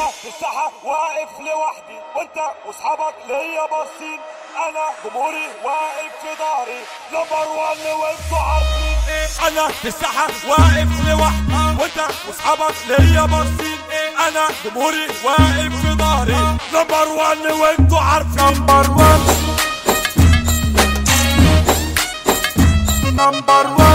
انا في الساحه واقف لوحدي. وانت واصحابك ليا باصين. انا جمهوري واقف في ظهري. نمبر 1 وانتوا عارفين. ايه انا في الساحه واقف لوحدي. وانت واصحابك ليا باصين. ايه انا جمهوري واقف في ظهري. نمبر 1 وانتوا عارفين. نمبر 1 نمبر 1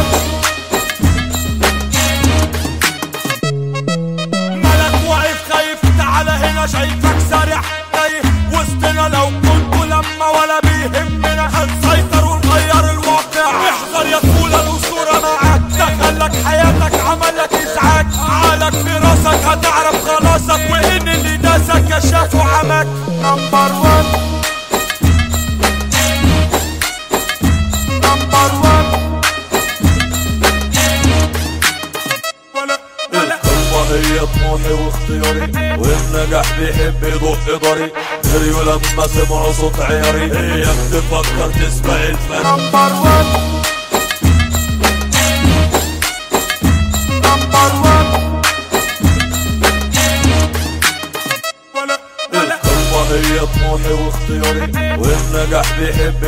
شايفك سارح تايه وسطنا لو كنتوا لما ولا بيهمنا. هنسيطر ونغير الواقع؟ احذر يا طفولة الأسطورة معاك دخلك حياتك، عملك إزعاج. عقلك في راسك. هتعرف خلاصك. وإن اللي داسك كشاف وعمك نمبر 1 نمبر 1 هي طموحي واختياري والنجاح بيحب يضق ضري جريوا لما سمعوا صوت عياري. هي بتفكر تسبق الفن. نمبر 1 نمبر 1 ولا ولا. القوة هي طموحي واختياري. والنجاح بيحب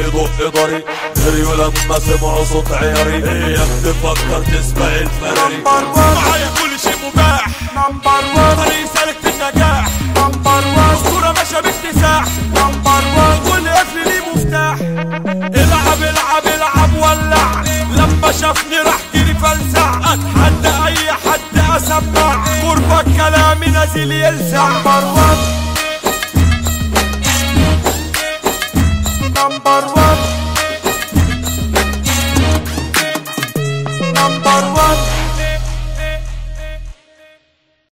لما سمعوا صوت عياري. هي بتفكر تسبق الفن. نمبر 1 معايا كل شيء Number one Number one